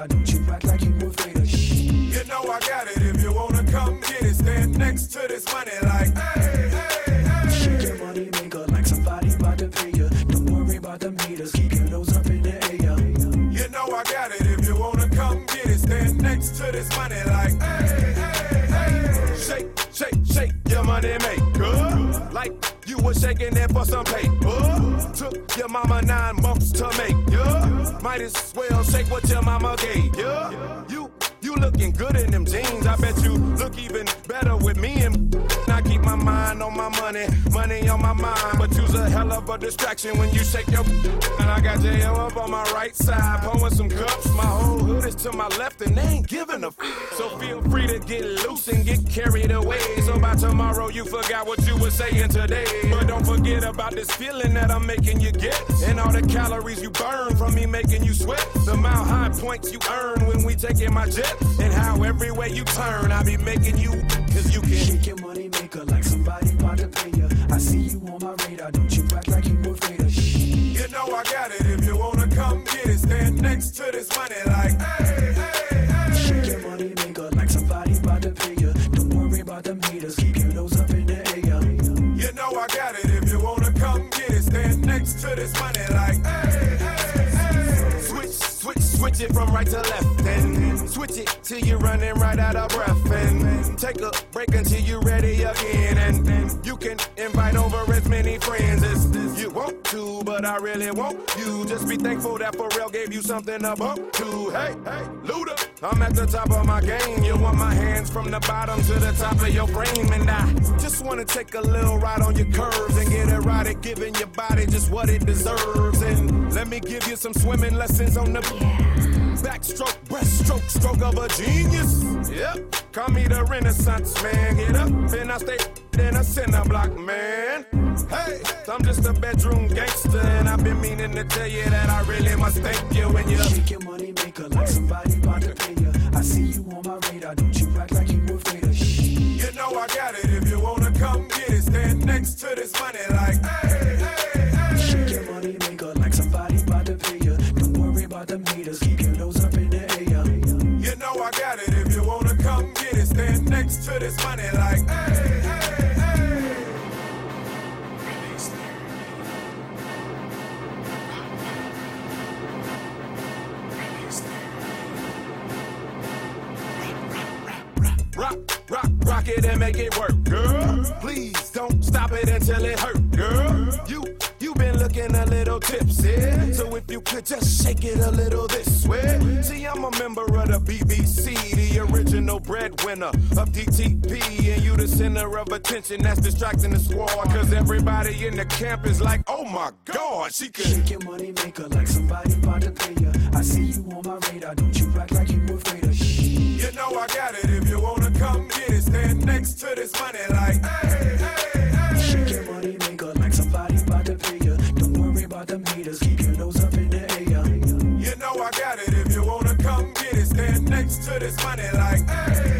my don't you act like you afraid of shh. You know I got it. If you wanna come get it, stand next to this money like, hey, hey, hey. Shake your money maker, like somebody about to pay ya. Don't worry about the meters, keep your nose up in the air. You know I got it. If you wanna come get it, stand next to this money like, hey, hey, hey. Shake, shake, shake your money maker. Was shaking it for some paper. Uh, took your mama nine months to make ya. Might as well shake what your mama gave ya. You, you looking good in them jeans. I bet you look even better with me and I keep my mind on my money, money on my mind. But you's a hell of a distraction when you shake your and I got JM up on my right side, pouring some cups. My whole hood is to my left and they ain't giving a f- So feel free to get loose and get carried away. So tomorrow you forgot what you were saying today. But don't forget about this feeling that I'm making you get. And all the calories you burn from me making you sweat. The mile high points you earn when we taking my jet. And how every way you turn, I be making you, cause you can. Shake your money maker, like somebody about to pay ya. I see you on my radar, don't you act like you afraid of shh. You know I got it. If you wanna come get it, stand next to this money like, hey, hey, switch, it from right to left, and switch it till you're running right out of breath, and take a break until you're ready again, and you can invite over as many friends as you want to, but I really want you. Just be thankful that Pharrell gave you something to bump to. Hey, hey, Luda, I'm at the top of my game. You want my hands from the bottom to the top of your frame, and I just wanna take a little ride on your curves and get at giving your body just what it deserves. And me give you some swimming lessons on the backstroke, breaststroke, stroke of a genius. Yep, call me the Renaissance man. Get up and I stay in a center block, man. Hey, I'm just a bedroom gangster, and I've been meaning to tell you that I really must thank you when you. Shake your money maker, like somebody about to pay ya. I see you on my radar, don't you act like you afraid of shh. You know I got it. If you wanna come get it, stand next to this money like, hey, stand next to this money like, hey, hey. Rock, rock, rock it and make it work, girl. Please don't stop it until it hurt, girl. You, you been looking a little tipsy, so if you could just shake it a little this way. See, I'm a member of the BBC, the original breadwinner of DTP, and you the center of attention that's distracting the squad. Cause everybody in the camp is like, oh my god, she could. Shake your money maker, like somebody about to pay ya. I see you on my radar, don't you act like you afraid of shh. You know I got it. About the meters, keep your nose up in the air. You know I got it. If you wanna come get it, stand next to this money like, hey,